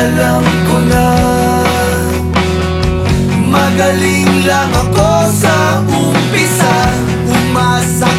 alam ko na Magaling lang ako sa umpisa. Umasa